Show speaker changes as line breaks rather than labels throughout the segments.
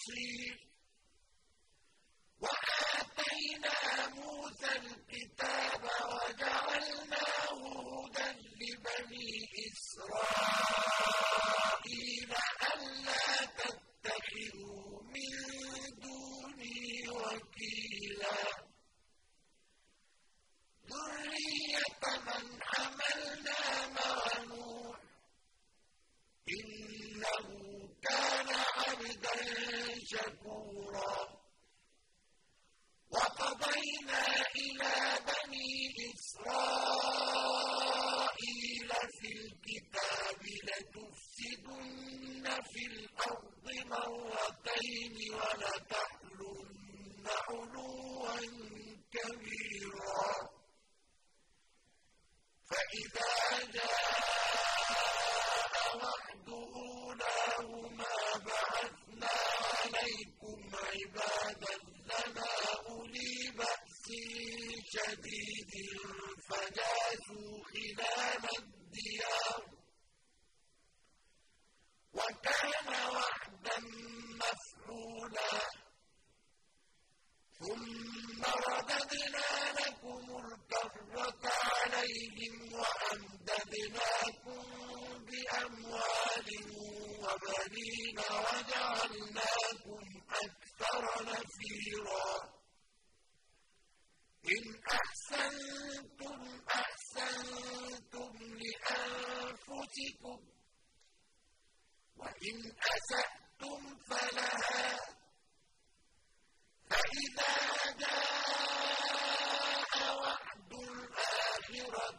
see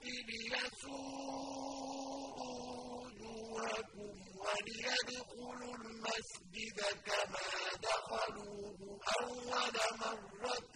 الآخرة ليسوءوا وجوهكم وليدخلوا المسجد كما دخلوه أول مرة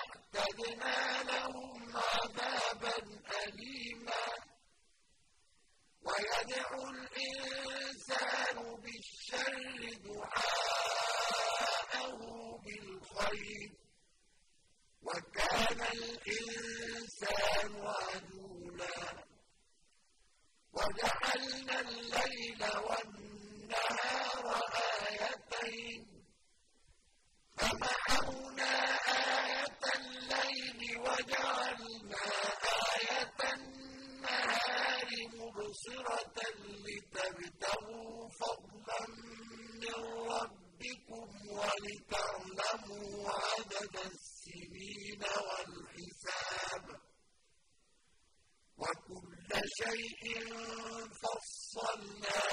أعتدنا لهم عذابا أليما. ويدعو الإنسان بالشر دعاءه بالخير. وكان الإنسان عجولا. وجعلنا الليل والنهار شيء فصلناه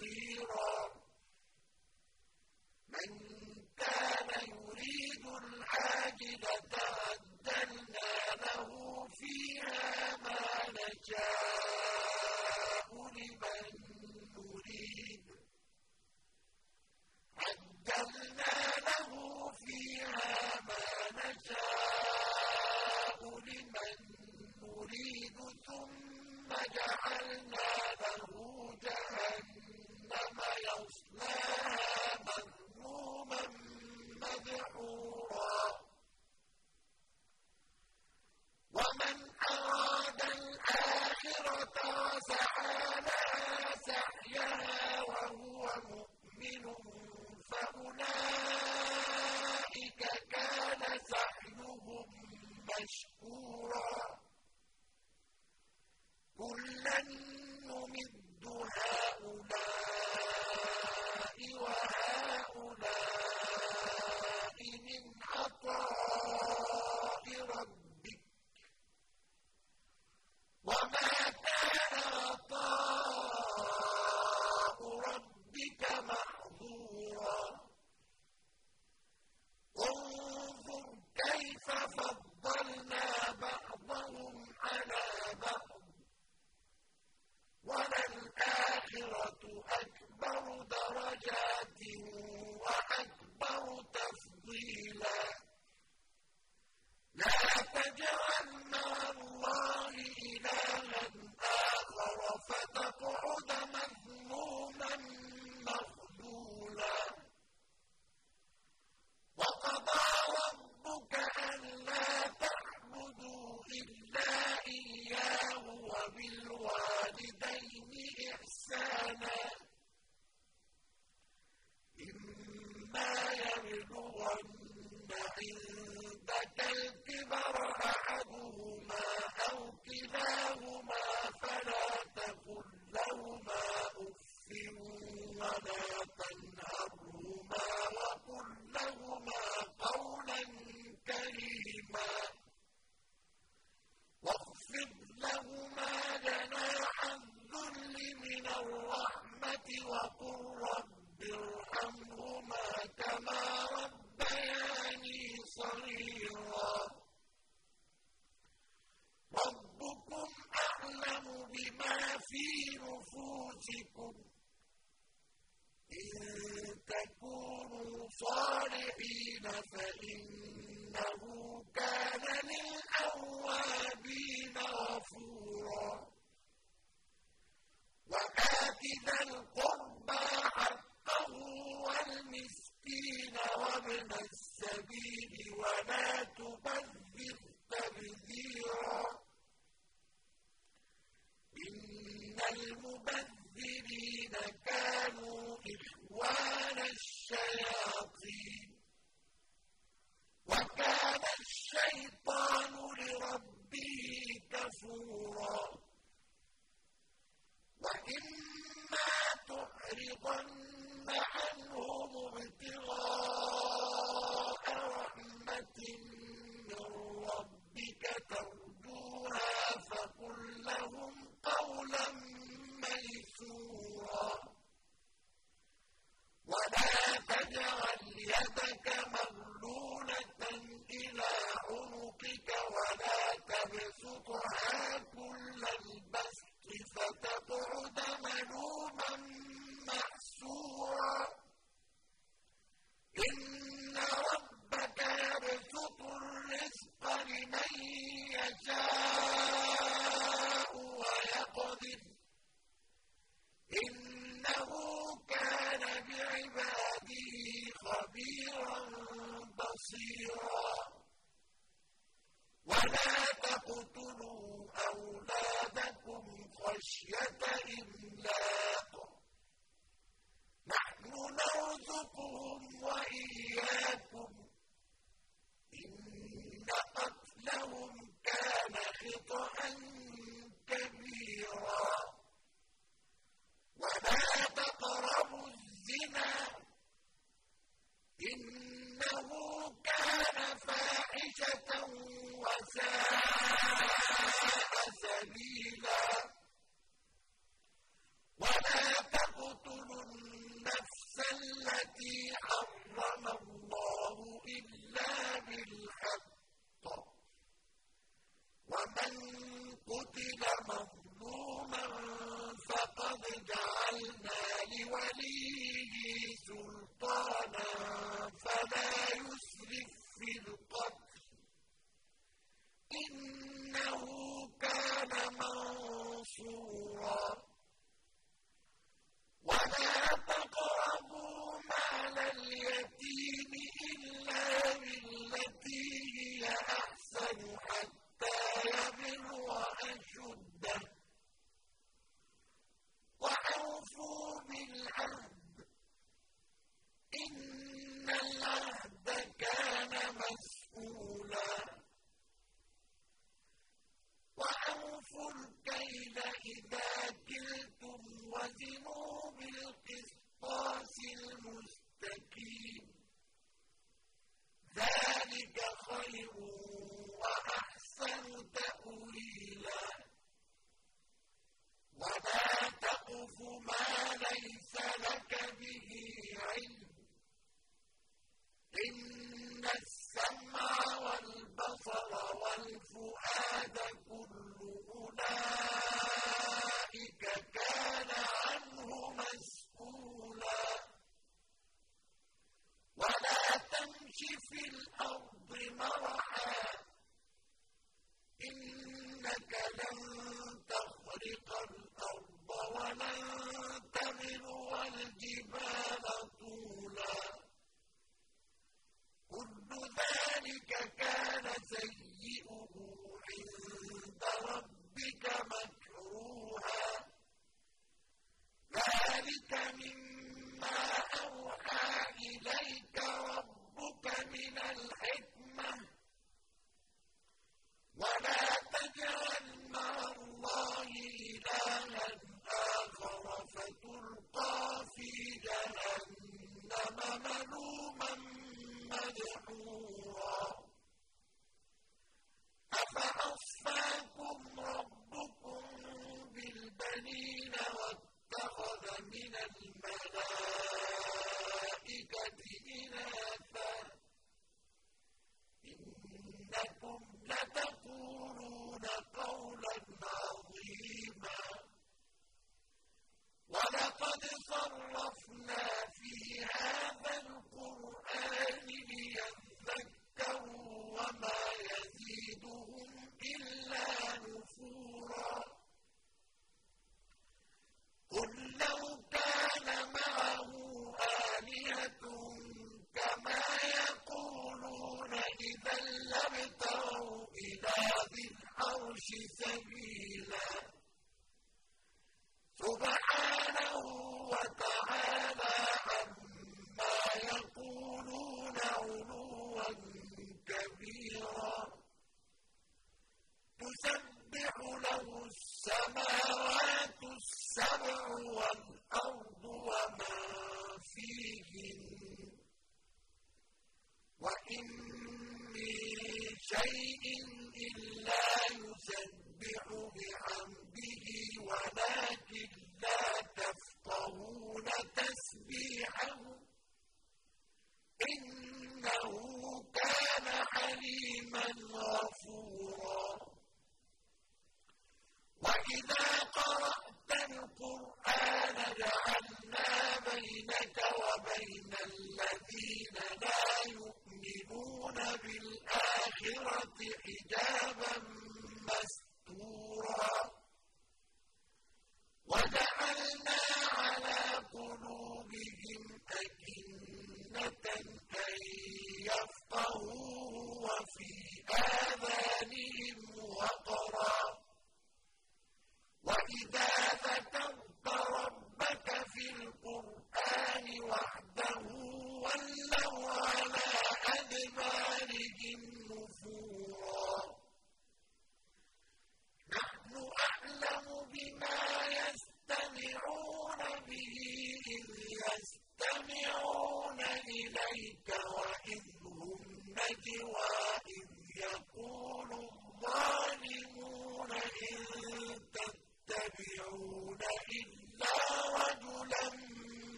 بصيرا لأعرضن
يَفْقَهُوا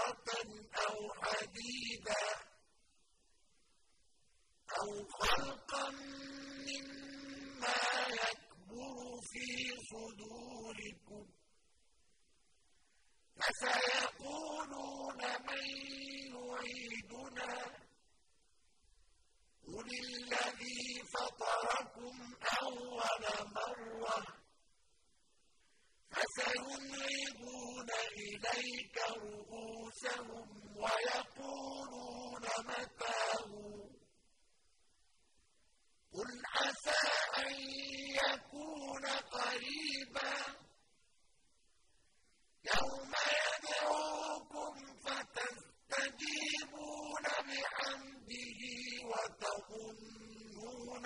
صخرة أو حديدا أو خلقا مما يكبر في صدوركم فسيقولون من يعيدنا قل الذي فطركم أول مرة فسينعبون إليك رؤوسهم أنفسهم ويقولون متى قل عسى أن يكون قريبا. يوم يدعوكم فتستجيبون بحمده وتظنون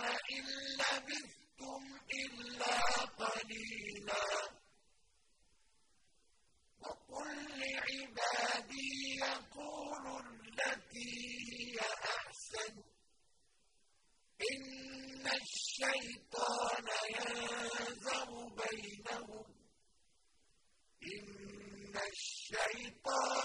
إن لبثتم إلا قليلا. عِبَادِي يَقُولُوا الَّتِي هِيَ أَحْسَنُ ۚ. إِنَّ الشَّيْطَانَ يَنزَغُ بَيْنَهُمْ ۚ. إِنَّ الشَّيْطَانَ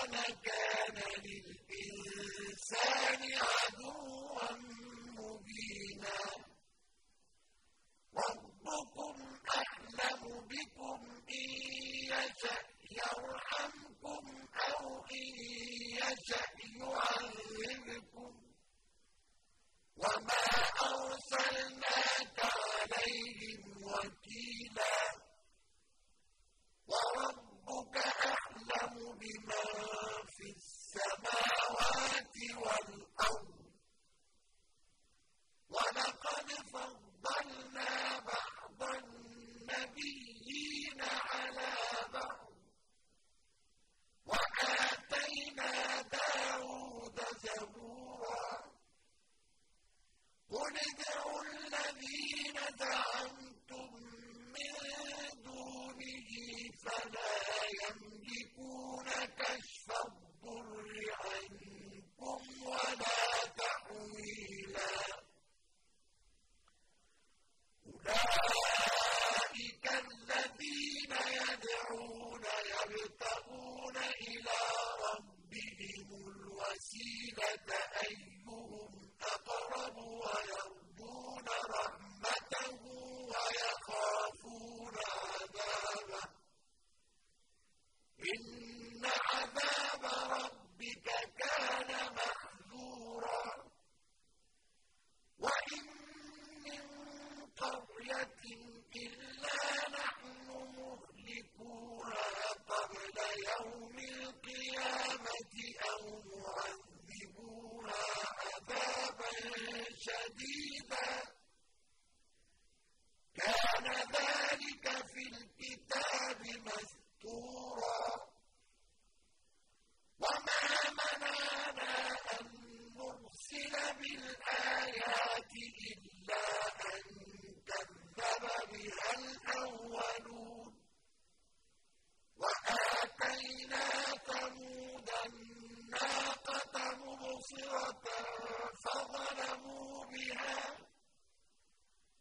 بها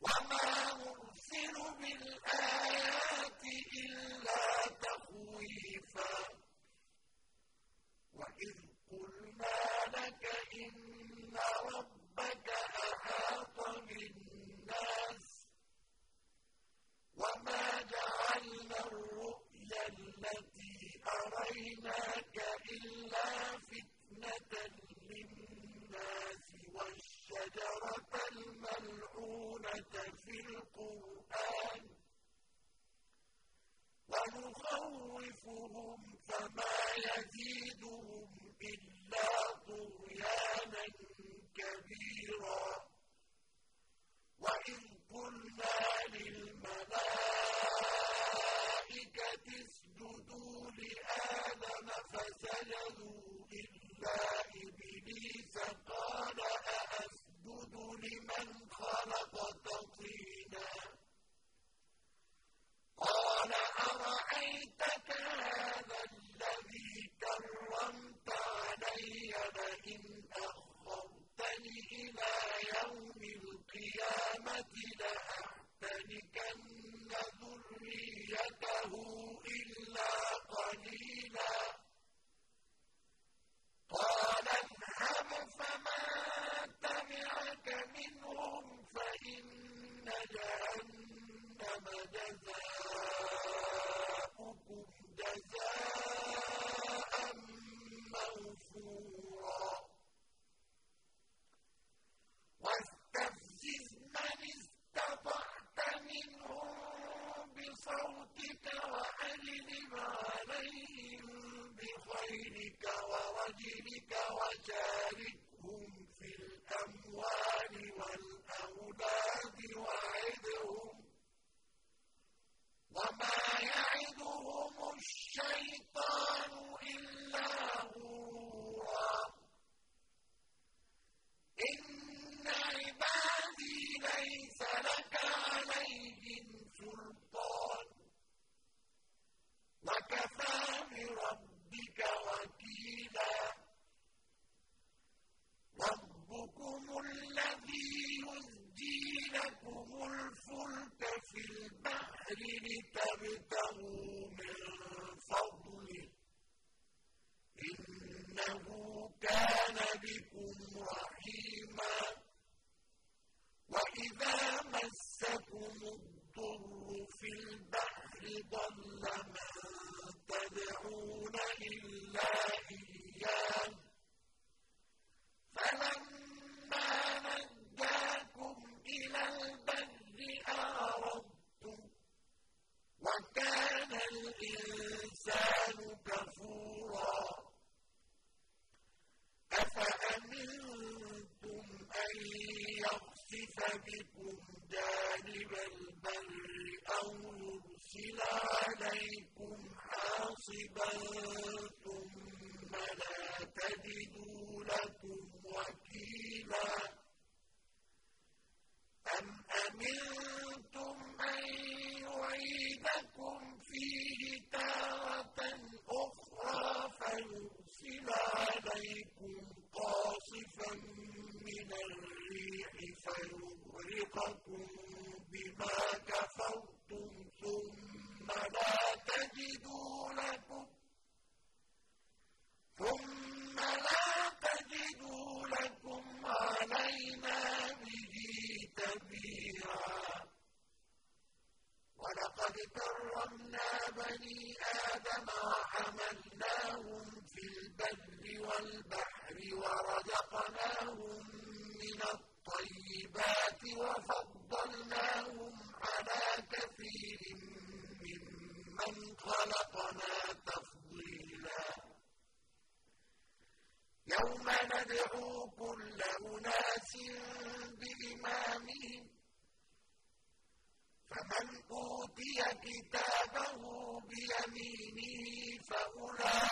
وما نرسل بالآخرة بالقرآن ونخوفهم فما يزيدهم إلا طغيانا كبيرا وإذ قلنا للملائكة اسجدوا لآدم فسجدوا إلا إبليس إن لكم فيه تارة أخرى فيرسل عليكم قاصفا من الريح فيغرقكم كتابه بيمينه فأولئك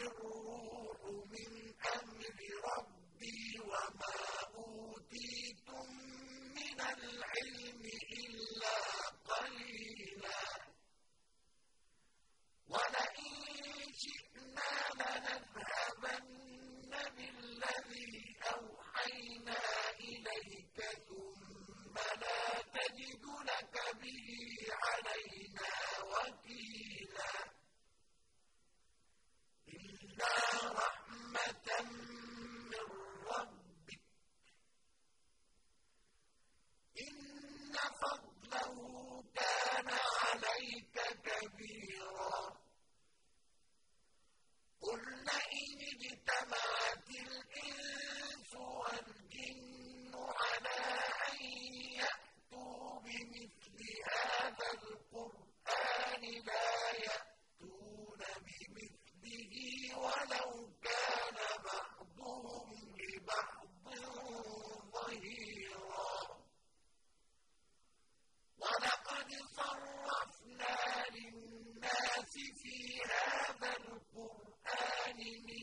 وَمَا يمشون مطمئنين لنزلنا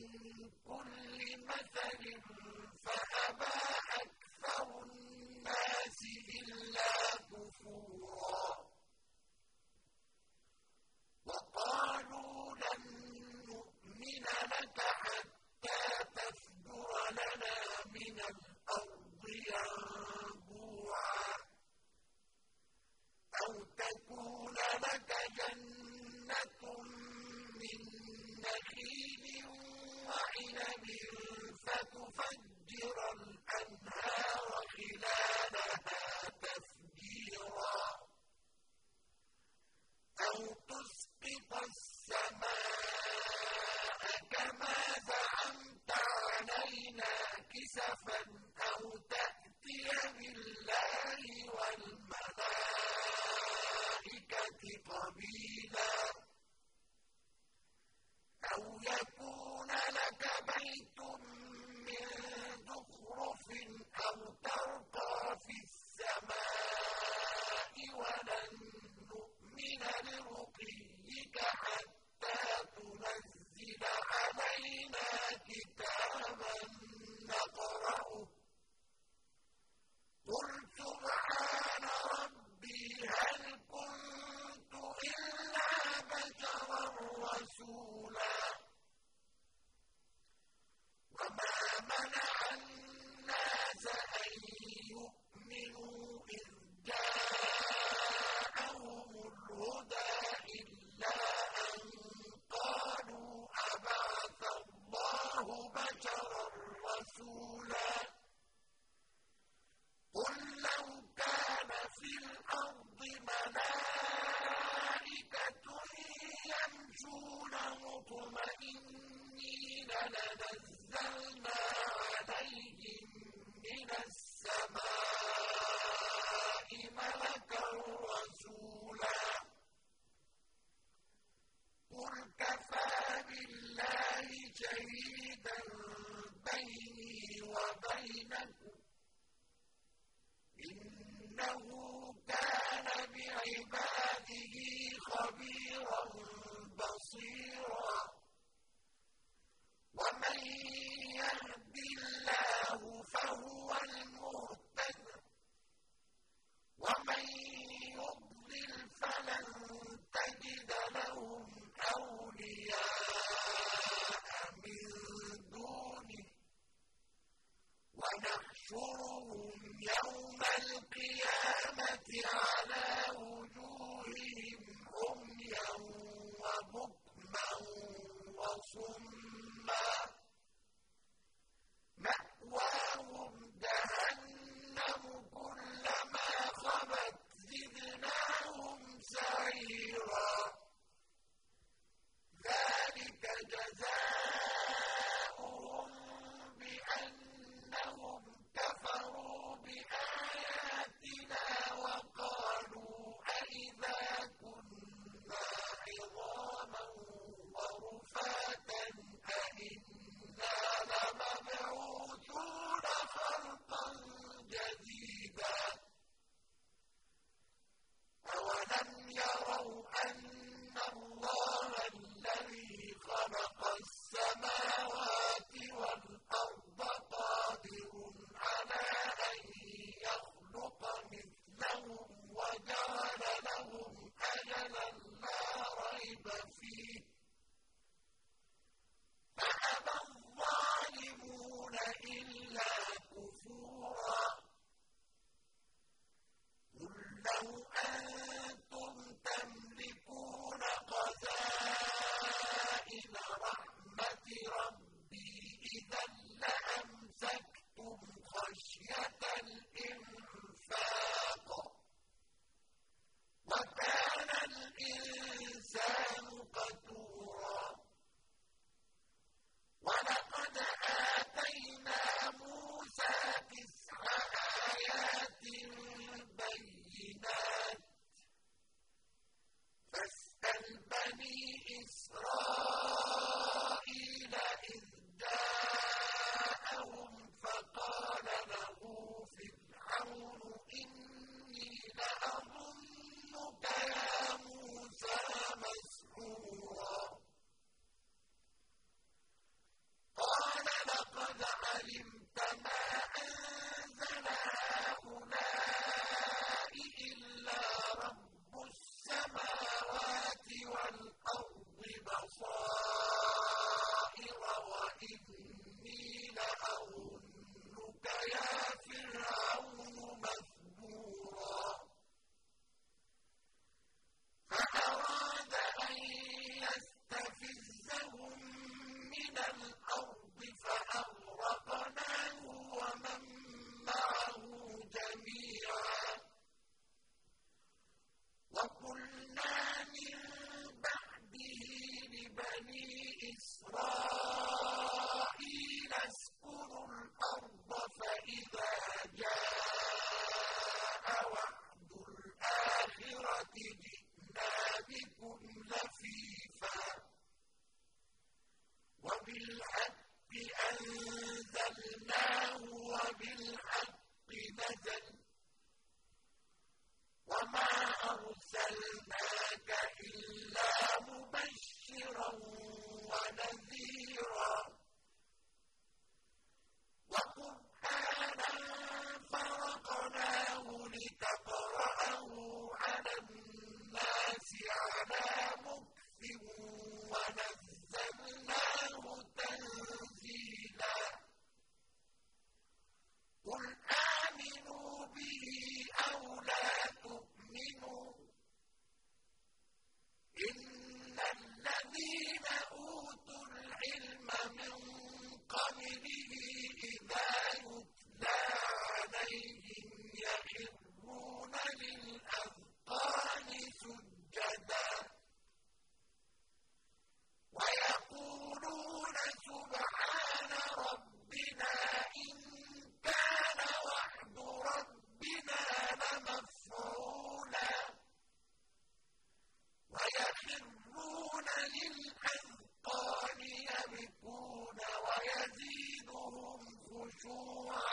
وَيَخِرُّونَ لِلْأَذْقَانِ يَبْكُونَ وَيَزِيدُهُمْ خُشُوعًا ۩